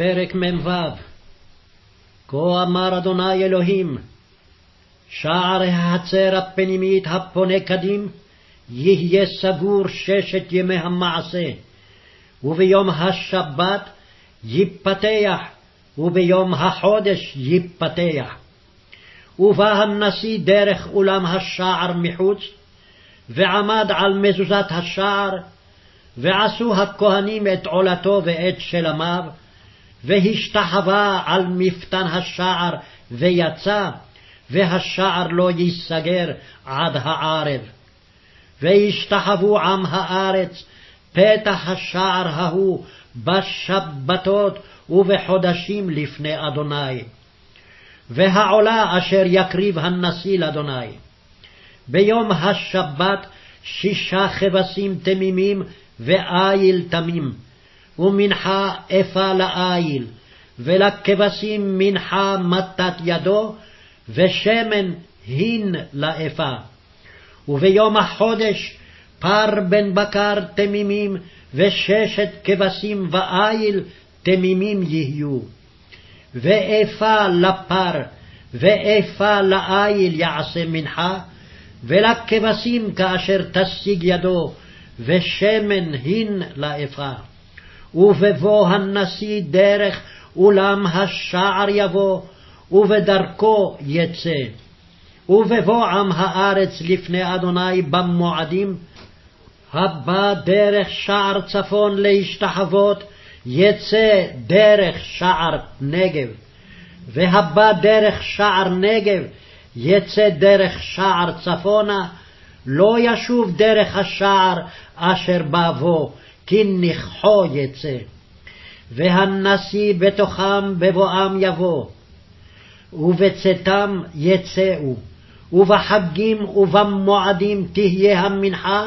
פרק מ"ו כה אמר אדוני אלוהים, שער החצר הפנימית הפונה קדים, יהיה סגור ששת ימי המעשה, וביום השבת ייפתח, וביום החודש ייפתח. ובא הנשיא דרך אולם השער מחוץ, ועמד על מזוזת השער, ועשו הכהנים את עולתו ואת שלמיו, והשתחווה על מפתן השער, ויצא, והשער לא ייסגר עד הערב. וישתחוו עם הארץ פתח השער ההוא בשבתות ובחודשים לפני אדוני. והעולה אשר יקריב הנשיא לאדוני. ביום השבת שישה כבשים תמימים ואיל תמים, ומנחה אפה לאיל, ולכבשים מנחה מטת ידו, ושמן הין לאפה. וביום החודש פר בן בקר תמימים, וששת כבשים ואיל תמימים יהיו. ואפה לפר, ואפה לאיל יעשה מנחה, ולכבשים כאשר תשיג ידו, ושמן הין לאפה. ובבוא הנשיא דרך אולם השער יבוא, ובדרכו יצא. ובבוא עם הארץ לפני אדוני במועדים, הבא דרך שער צפון להשתחוות, יצא דרך שער נגב. והבא דרך שער נגב, יצא דרך שער צפונה, לא ישוב דרך השער אשר בבוא, כי נכחו יצא. והנשיא בתוכם בבואם יבוא, ובצאתם יצאו, ובחגים ובמועדים תהיה המנחה,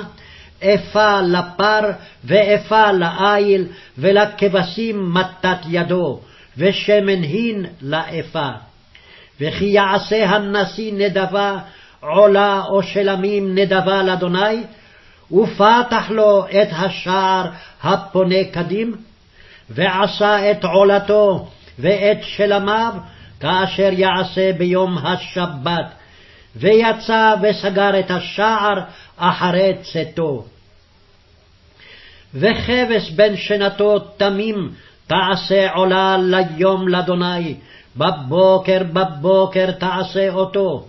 אפה לפר ואפה לאיל, ולכבשים מטת ידו, ושמן הין לאפה. וכי יעשה הנשיא נדבה, עולה או שלמים נדבה לאדוני, ופתח לו את השער הפונה קדים, ועשה את עולתו ואת שלמיו, כאשר יעשה ביום השבת, ויצא וסגר את השער אחרי צאתו. וכבש בן שנתו תמים תעשה עולה ליום לאדוני, בבוקר בבוקר תעשה אותו,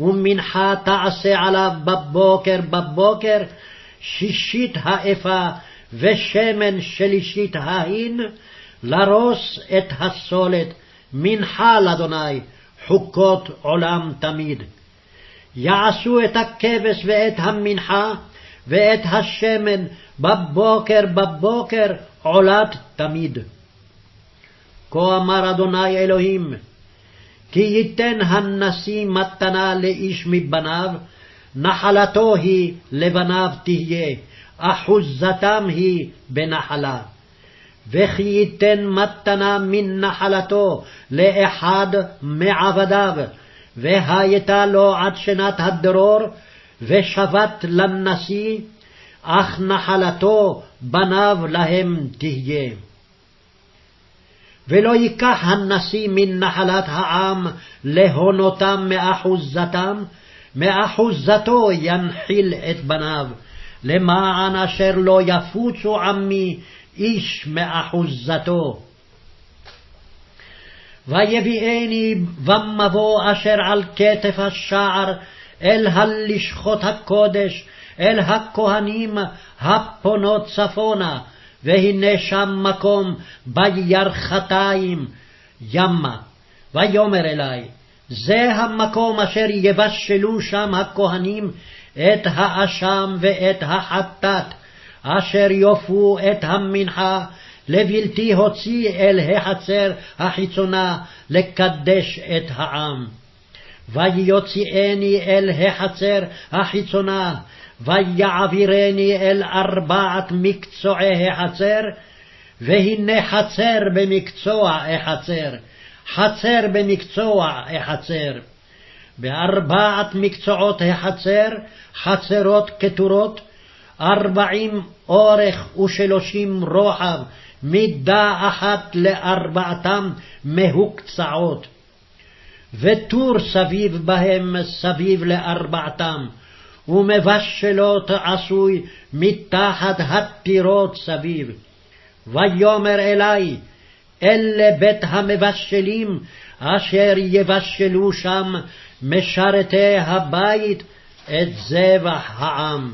ומנחה תעשה עליו בבוקר בבוקר, שישית האפה ושמן שלישית ההין, לרוס את הסולת, מנחה לאדוני, חוקות עולם תמיד. יעשו את הכבש ואת המנחה, ואת השמן בבוקר בבוקר עולת תמיד. כה אמר אדוני אלוהים, כי ייתן הנשיא מתנה לאיש מבניו, נחלתו היא לבניו תהיה, אחוזתם היא בנחלה. וכי ייתן מתנה מן נחלתו לאחד מעבדיו, והייתה לו עד שנת הדרור, ושבת לנשיא, אך נחלתו בניו להם תהיה. ולא ייקח הנשיא מן נחלת העם להונותם מאחוזתם, מאחוזתו ינחיל את בניו, למען אשר לא יפוצו עמי איש מאחוזתו. ויביאני במבוא אשר על כתף השער אל הלשכות הקודש, אל הכהנים הפונות צפונה, והנה שם מקום בירכתיים ימה. ויאמר אלי, זה המקום אשר יבשלו שם הכהנים את האשם ואת החטאת, אשר יופו את המנחה לבלתי הוציא אל החצר החיצונה לקדש את העם. ויוציאני אל החצר החיצונה, ויעבירני אל ארבעת מקצועי החצר, והנה חצר במקצוע החצר, חצר במקצוע החצר. בארבעת מקצועות החצר, חצרות כתורות, ארבעים אורך ושלושים רוחב, מידה אחת לארבעתם מהוקצעות. וטור סביב בהם סביב לארבעתם, ומבשלות עשוי מתחת הטירות סביב. ויאמר אלי, אלה בית המבשלים, אשר יבשלו שם משרתי הבית את זבח העם.